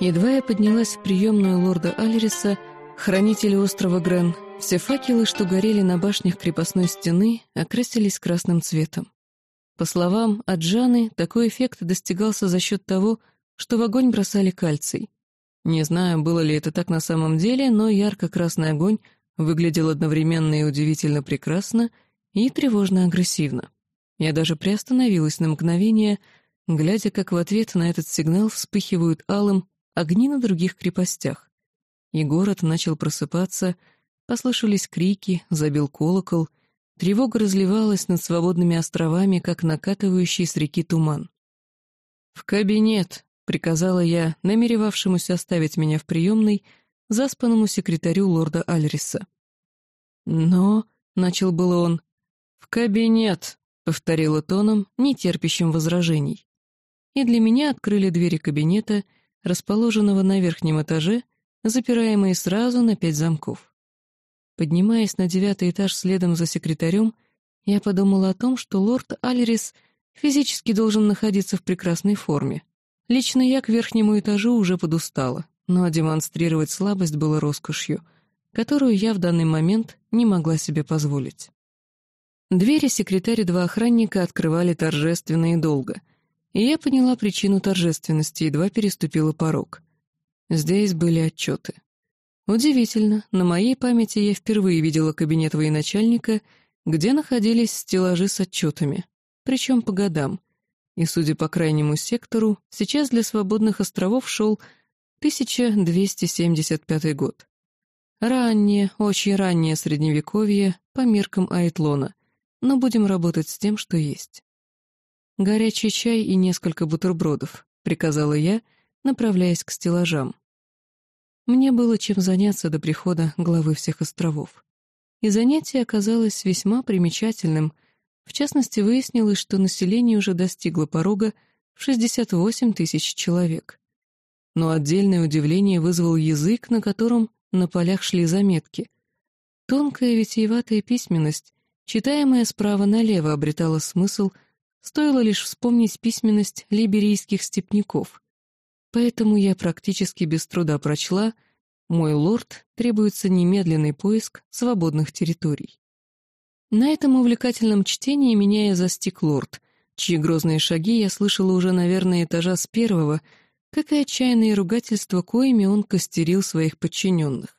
Едва я поднялась в приемную лорда Альриса, хранителя острова Грен, все факелы, что горели на башнях крепостной стены, окрасились красным цветом. По словам Аджаны, такой эффект достигался за счет того, что в огонь бросали кальций. Не знаю, было ли это так на самом деле, но ярко-красный огонь выглядел одновременно и удивительно прекрасно, и тревожно-агрессивно. Я даже приостановилась на мгновение, глядя, как в ответ на этот сигнал вспыхивают алым огни на других крепостях. И город начал просыпаться, послышались крики, забил колокол, тревога разливалась над свободными островами, как накатывающий с реки туман. «В кабинет!» — приказала я, намеревавшемуся оставить меня в приемной, заспанному секретарю лорда Альриса. «Но...» — начал было он. «В кабинет!» — повторила тоном, не терпящим возражений. И для меня открыли двери кабинета — расположенного на верхнем этаже, запираемые сразу на пять замков. Поднимаясь на девятый этаж следом за секретарем, я подумала о том, что лорд Алерис физически должен находиться в прекрасной форме. Лично я к верхнему этажу уже подустала, но демонстрировать слабость было роскошью, которую я в данный момент не могла себе позволить. Двери секретарь и два охранника открывали торжественно и долго — и я поняла причину торжественности, едва переступила порог. Здесь были отчеты. Удивительно, на моей памяти я впервые видела кабинет военачальника, где находились стеллажи с отчетами, причем по годам. И, судя по крайнему сектору, сейчас для свободных островов шел 1275 год. Раннее, очень раннее средневековье по меркам Айтлона, но будем работать с тем, что есть. «Горячий чай и несколько бутербродов», — приказала я, направляясь к стеллажам. Мне было чем заняться до прихода главы всех островов. И занятие оказалось весьма примечательным. В частности, выяснилось, что население уже достигло порога в 68 тысяч человек. Но отдельное удивление вызвал язык, на котором на полях шли заметки. Тонкая витиеватая письменность, читаемая справа налево, обретала смысл — Стоило лишь вспомнить письменность либерийских степняков. Поэтому я практически без труда прочла «Мой лорд, требуется немедленный поиск свободных территорий». На этом увлекательном чтении меня и застиг лорд, чьи грозные шаги я слышала уже, наверное, этажа с первого, как и отчаянные ругательства, коими он костерил своих подчиненных.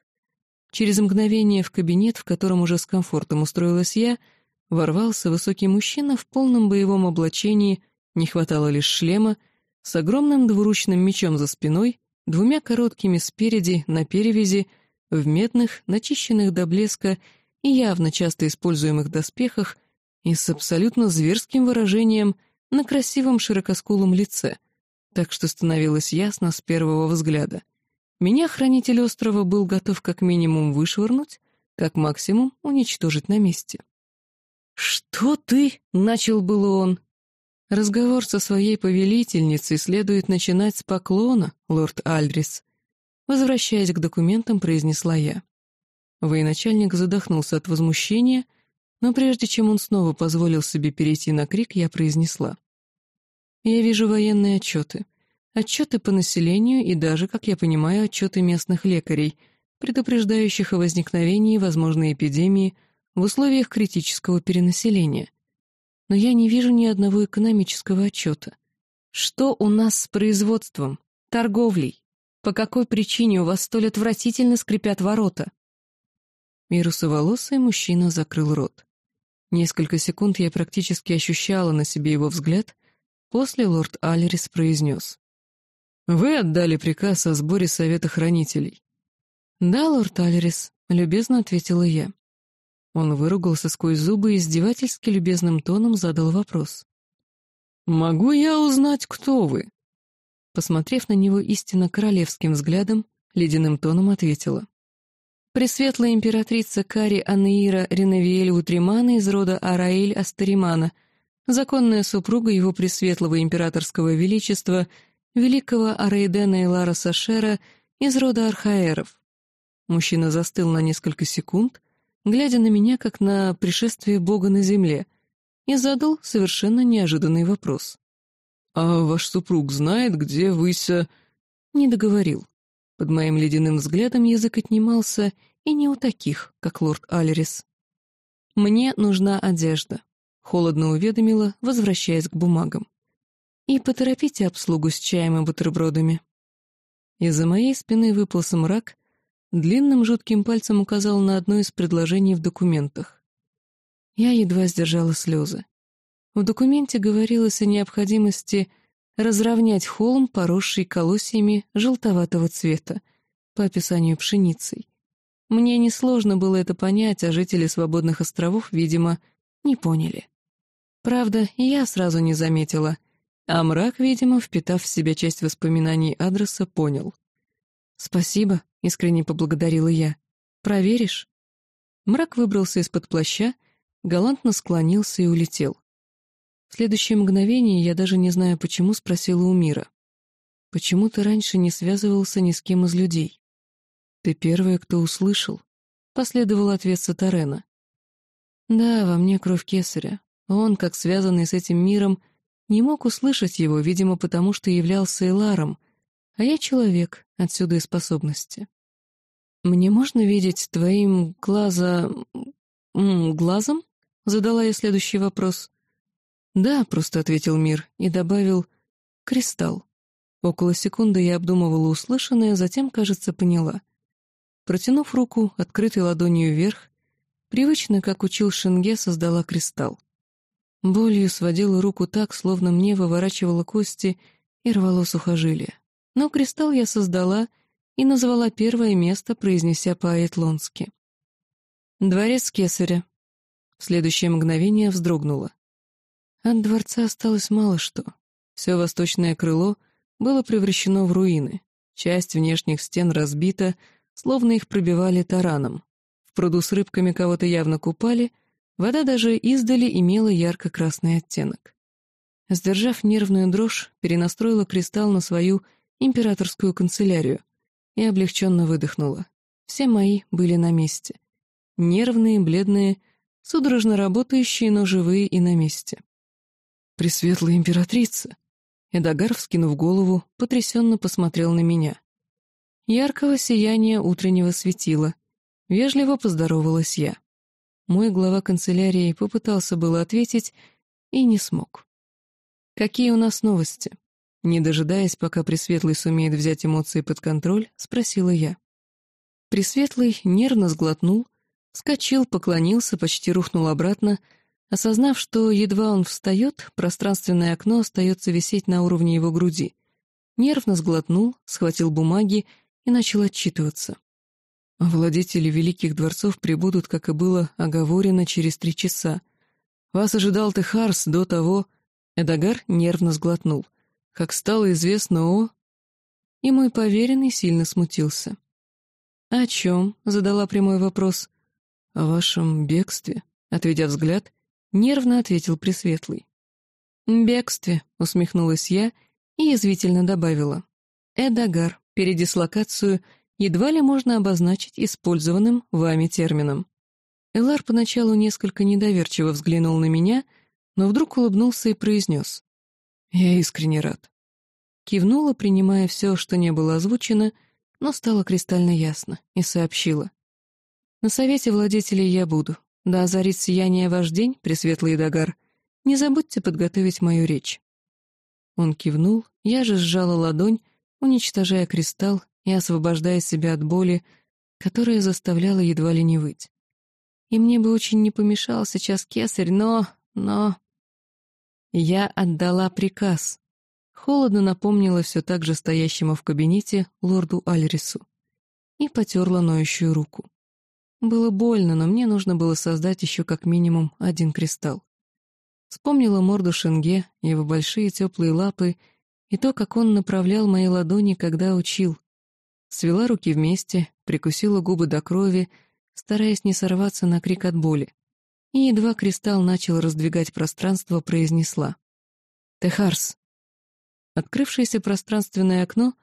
Через мгновение в кабинет, в котором уже с комфортом устроилась я, — ворвался высокий мужчина в полном боевом облачении, не хватало лишь шлема, с огромным двуручным мечом за спиной, двумя короткими спереди на перевязи, в медных, начищенных до блеска и явно часто используемых доспехах и с абсолютно зверским выражением на красивом широкоскулом лице, так что становилось ясно с первого взгляда. Меня хранитель острова был готов как минимум вышвырнуть, как максимум уничтожить на месте. «Что ты?» — начал было он. «Разговор со своей повелительницей следует начинать с поклона, лорд Альдрис», возвращаясь к документам, произнесла я. Военачальник задохнулся от возмущения, но прежде чем он снова позволил себе перейти на крик, я произнесла. «Я вижу военные отчеты. Отчеты по населению и даже, как я понимаю, отчеты местных лекарей, предупреждающих о возникновении возможной эпидемии – в условиях критического перенаселения. Но я не вижу ни одного экономического отчета. Что у нас с производством, торговлей? По какой причине у вас столь отвратительно скрипят ворота? Вирусоволосый мужчина закрыл рот. Несколько секунд я практически ощущала на себе его взгляд, после лорд Алерис произнес. «Вы отдали приказ о сборе совета хранителей». «Да, лорд Алерис», — любезно ответила я. Он выругался сквозь зубы и издевательски любезным тоном задал вопрос. «Могу я узнать, кто вы?» Посмотрев на него истинно королевским взглядом, ледяным тоном ответила. «Пресветлая императрица Кари Анеира Ренавиэль Утримана из рода Араэль Астаримана, законная супруга его пресветлого императорского величества, великого Араидена Элара Сашера из рода Архаэров». Мужчина застыл на несколько секунд, глядя на меня, как на пришествие Бога на земле, и задал совершенно неожиданный вопрос. «А ваш супруг знает, где Выся...» не договорил. Под моим ледяным взглядом язык отнимался, и не у таких, как лорд Алерис. «Мне нужна одежда», — холодно уведомила, возвращаясь к бумагам. «И поторопите обслугу с чаем и бутербродами». Из-за моей спины выполз мрак, длинным жутким пальцем указал на одно из предложений в документах. Я едва сдержала слезы. В документе говорилось о необходимости разровнять холм, поросший колосьями желтоватого цвета, по описанию пшеницей. Мне несложно было это понять, а жители свободных островов, видимо, не поняли. Правда, я сразу не заметила, а мрак, видимо, впитав в себя часть воспоминаний адреса, понял. «Спасибо», — искренне поблагодарила я. «Проверишь?» Мрак выбрался из-под плаща, галантно склонился и улетел. В следующее мгновение я даже не знаю почему спросила у Мира. «Почему ты раньше не связывался ни с кем из людей?» «Ты первая, кто услышал», — последовал ответ Сатарена. «Да, во мне кровь кесаря. Он, как связанный с этим миром, не мог услышать его, видимо, потому что являлся Эларом, а я человек, отсюда и способности. Мне можно видеть твоим глаза... глазом?» — задала я следующий вопрос. «Да», — просто ответил Мир и добавил «кристалл». Около секунды я обдумывала услышанное, затем, кажется, поняла. Протянув руку, открытой ладонью вверх, привычно, как учил Шенге, создала кристалл. Болью сводила руку так, словно мне выворачивала кости и рвало сухожилие. Но кристалл я создала и назвала первое место, произнеся по-айтлонски. «Дворец Кесаря». В следующее мгновение вздрогнула. От дворца осталось мало что. Все восточное крыло было превращено в руины. Часть внешних стен разбита, словно их пробивали тараном. В пруду с рыбками кого-то явно купали, вода даже издали имела ярко-красный оттенок. Сдержав нервную дрожь, перенастроила кристалл на свою императорскую канцелярию и облегченно выдохнула. Все мои были на месте. Нервные, бледные, судорожно работающие, но живые и на месте. Пресветлая императрица!» Эдагар, вскинув голову, потрясенно посмотрел на меня. Яркого сияния утреннего светила. Вежливо поздоровалась я. Мой глава канцелярии попытался было ответить и не смог. «Какие у нас новости?» Не дожидаясь, пока Пресветлый сумеет взять эмоции под контроль, спросила я. Пресветлый нервно сглотнул, вскочил, поклонился, почти рухнул обратно, осознав, что едва он встает, пространственное окно остается висеть на уровне его груди. Нервно сглотнул, схватил бумаги и начал отчитываться. Владетели великих дворцов прибудут, как и было оговорено, через три часа. Вас ожидал Техарс до того... Эдагар нервно сглотнул. Как стало известно о... И мой поверенный сильно смутился. «О чем?» — задала прямой вопрос. «О вашем бегстве», — отведя взгляд, Нервно ответил Пресветлый. «Бегстве», — усмехнулась я и язвительно добавила. «Эдагар, передислокацию едва ли можно обозначить использованным вами термином». Элар поначалу несколько недоверчиво взглянул на меня, но вдруг улыбнулся и произнес. «Я искренне рад». Кивнула, принимая все, что не было озвучено, но стало кристально ясно, и сообщила. «На совете владетелей я буду, да озарит сияние ваш день, Пресветлый Дагар. Не забудьте подготовить мою речь». Он кивнул, я же сжала ладонь, уничтожая кристалл и освобождая себя от боли, которая заставляла едва ли не выть. И мне бы очень не помешал сейчас кесарь, но... но... Я отдала приказ. Холодно напомнила все так же стоящему в кабинете лорду Альрису и потерла ноющую руку. Было больно, но мне нужно было создать еще как минимум один кристалл. Вспомнила морду Шенге, его большие теплые лапы и то, как он направлял мои ладони, когда учил. Свела руки вместе, прикусила губы до крови, стараясь не сорваться на крик от боли. И едва кристалл начал раздвигать пространство, произнесла. «Техарс!» Открывшееся пространственное окно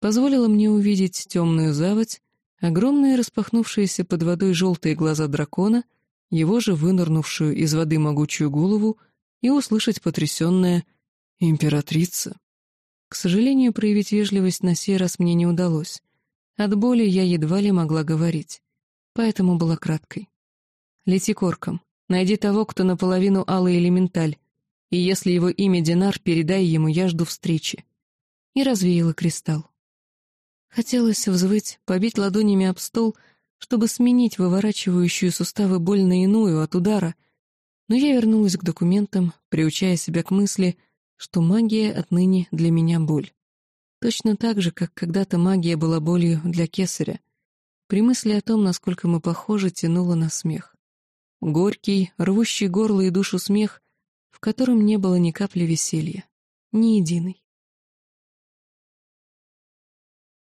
позволило мне увидеть темную заводь, Огромные распахнувшиеся под водой желтые глаза дракона, его же вынырнувшую из воды могучую голову и услышать потрясенное «Императрица». К сожалению, проявить вежливость на сей раз мне не удалось. От боли я едва ли могла говорить, поэтому была краткой. «Лети корком. Найди того, кто наполовину алый элементаль, и если его имя Динар, передай ему, я жду встречи». И развеяла кристалл. Хотелось взвыть, побить ладонями об стол, чтобы сменить выворачивающую суставы боль на иную от удара, но я вернулась к документам, приучая себя к мысли, что магия отныне для меня боль. Точно так же, как когда-то магия была болью для кесаря. При мысли о том, насколько мы похожи, тянуло на смех. Горький, рвущий горло и душу смех, в котором не было ни капли веселья, ни единой.